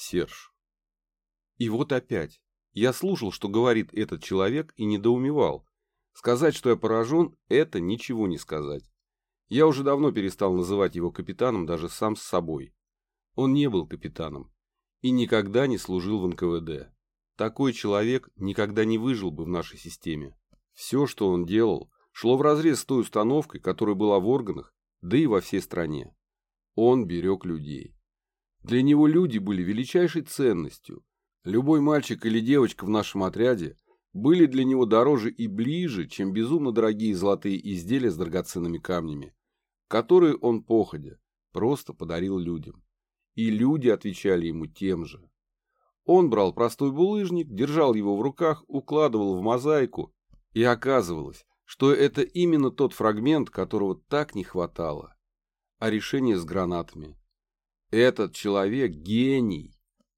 Серж. И вот опять. Я слушал, что говорит этот человек, и недоумевал. Сказать, что я поражен, это ничего не сказать. Я уже давно перестал называть его капитаном даже сам с собой. Он не был капитаном и никогда не служил в НКВД. Такой человек никогда не выжил бы в нашей системе. Все, что он делал, шло вразрез с той установкой, которая была в органах, да и во всей стране. Он берег людей. Для него люди были величайшей ценностью. Любой мальчик или девочка в нашем отряде были для него дороже и ближе, чем безумно дорогие золотые изделия с драгоценными камнями, которые он походя просто подарил людям. И люди отвечали ему тем же. Он брал простой булыжник, держал его в руках, укладывал в мозаику, и оказывалось, что это именно тот фрагмент, которого так не хватало. А решение с гранатами. Этот человек гений.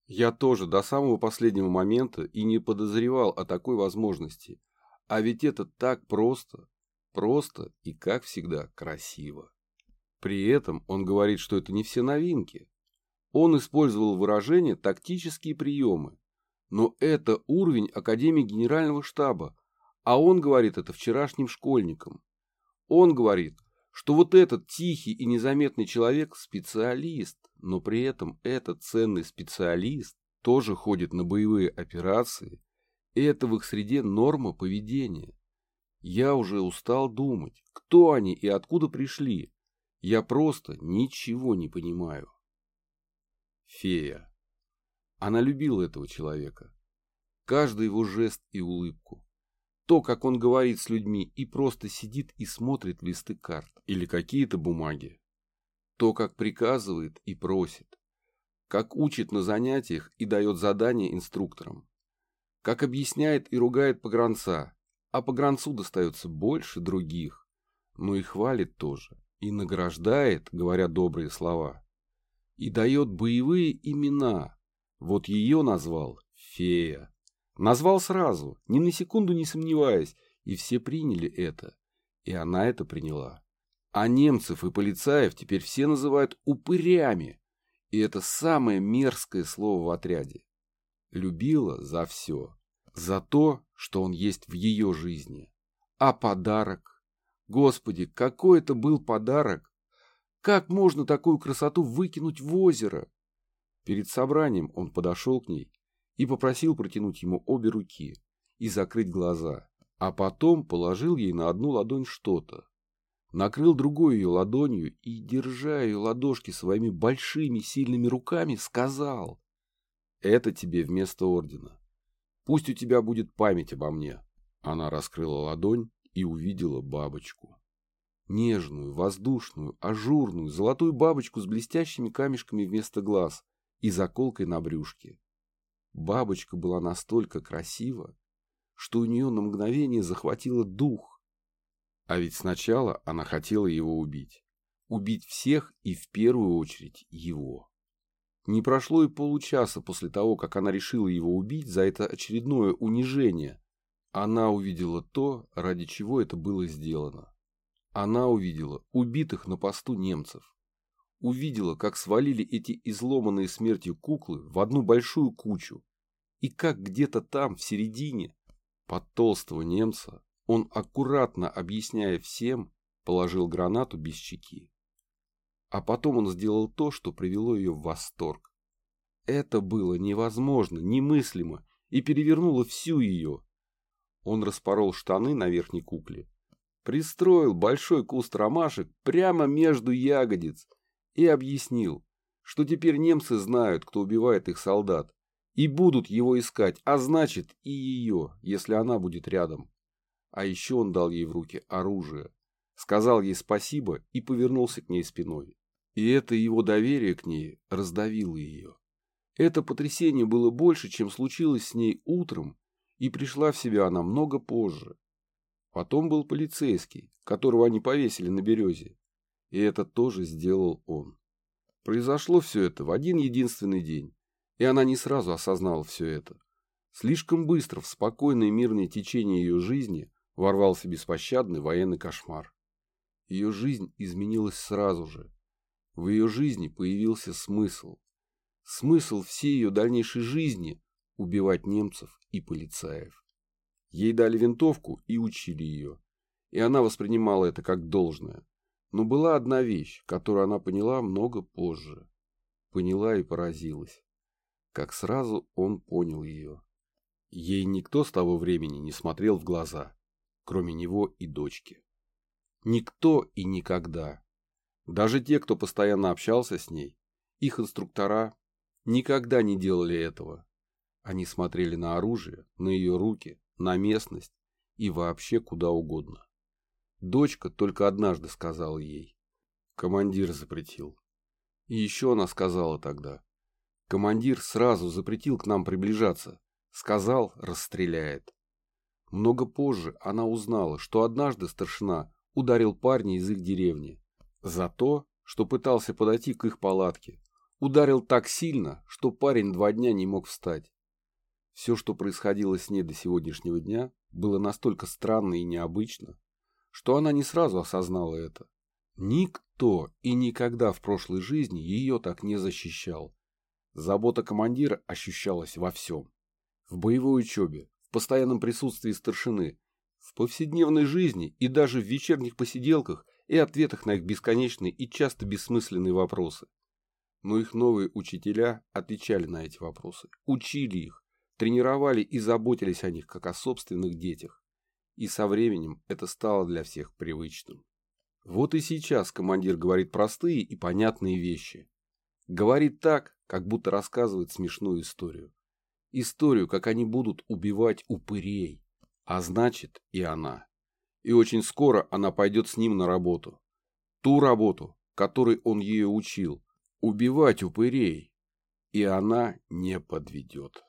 Я тоже до самого последнего момента и не подозревал о такой возможности. А ведь это так просто, просто и, как всегда, красиво. При этом он говорит, что это не все новинки. Он использовал выражение «тактические приемы». Но это уровень Академии Генерального штаба, а он говорит это вчерашним школьникам. Он говорит, что вот этот тихий и незаметный человек – специалист, но при этом этот ценный специалист тоже ходит на боевые операции, и это в их среде норма поведения. Я уже устал думать, кто они и откуда пришли. Я просто ничего не понимаю. Фея. Она любила этого человека. Каждый его жест и улыбку то, как он говорит с людьми и просто сидит и смотрит листы карт или какие-то бумаги. То, как приказывает и просит. Как учит на занятиях и дает задания инструкторам. Как объясняет и ругает погранца, а погранцу достается больше других. Но и хвалит тоже, и награждает, говоря добрые слова. И дает боевые имена. Вот ее назвал фея. Назвал сразу, ни на секунду не сомневаясь, и все приняли это. И она это приняла. А немцев и полицаев теперь все называют упырями. И это самое мерзкое слово в отряде. Любила за все. За то, что он есть в ее жизни. А подарок? Господи, какой это был подарок! Как можно такую красоту выкинуть в озеро? Перед собранием он подошел к ней и попросил протянуть ему обе руки и закрыть глаза, а потом положил ей на одну ладонь что-то. Накрыл другой ее ладонью и, держа ее ладошки своими большими сильными руками, сказал «Это тебе вместо ордена. Пусть у тебя будет память обо мне». Она раскрыла ладонь и увидела бабочку. Нежную, воздушную, ажурную, золотую бабочку с блестящими камешками вместо глаз и заколкой на брюшке. Бабочка была настолько красива, что у нее на мгновение захватило дух. А ведь сначала она хотела его убить. Убить всех и в первую очередь его. Не прошло и получаса после того, как она решила его убить за это очередное унижение. Она увидела то, ради чего это было сделано. Она увидела убитых на посту немцев. Увидела, как свалили эти изломанные смертью куклы в одну большую кучу. И как где-то там, в середине, под толстого немца, он, аккуратно объясняя всем, положил гранату без чеки. А потом он сделал то, что привело ее в восторг. Это было невозможно, немыслимо, и перевернуло всю ее. Он распорол штаны на верхней кукле, пристроил большой куст ромашек прямо между ягодиц и объяснил, что теперь немцы знают, кто убивает их солдат, и будут его искать, а значит и ее, если она будет рядом. А еще он дал ей в руки оружие, сказал ей спасибо и повернулся к ней спиной. И это его доверие к ней раздавило ее. Это потрясение было больше, чем случилось с ней утром, и пришла в себя она много позже. Потом был полицейский, которого они повесили на березе. И это тоже сделал он. Произошло все это в один единственный день. И она не сразу осознала все это. Слишком быстро в спокойное мирное течение ее жизни ворвался беспощадный военный кошмар. Ее жизнь изменилась сразу же. В ее жизни появился смысл. Смысл всей ее дальнейшей жизни – убивать немцев и полицаев. Ей дали винтовку и учили ее. И она воспринимала это как должное. Но была одна вещь, которую она поняла много позже. Поняла и поразилась. Как сразу он понял ее. Ей никто с того времени не смотрел в глаза, кроме него и дочки. Никто и никогда. Даже те, кто постоянно общался с ней, их инструктора, никогда не делали этого. Они смотрели на оружие, на ее руки, на местность и вообще куда угодно. Дочка только однажды сказала ей. Командир запретил. И еще она сказала тогда. Командир сразу запретил к нам приближаться. Сказал, расстреляет. Много позже она узнала, что однажды старшина ударил парня из их деревни за то, что пытался подойти к их палатке. Ударил так сильно, что парень два дня не мог встать. Все, что происходило с ней до сегодняшнего дня, было настолько странно и необычно, что она не сразу осознала это. Никто и никогда в прошлой жизни ее так не защищал. Забота командира ощущалась во всем. В боевой учебе, в постоянном присутствии старшины, в повседневной жизни и даже в вечерних посиделках и ответах на их бесконечные и часто бессмысленные вопросы. Но их новые учителя отвечали на эти вопросы, учили их, тренировали и заботились о них, как о собственных детях. И со временем это стало для всех привычным. Вот и сейчас командир говорит простые и понятные вещи. Говорит так, как будто рассказывает смешную историю. Историю, как они будут убивать упырей. А значит и она. И очень скоро она пойдет с ним на работу. Ту работу, которой он ее учил. Убивать упырей. И она не подведет.